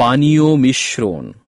পানীয় মিশ্রণ